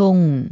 通。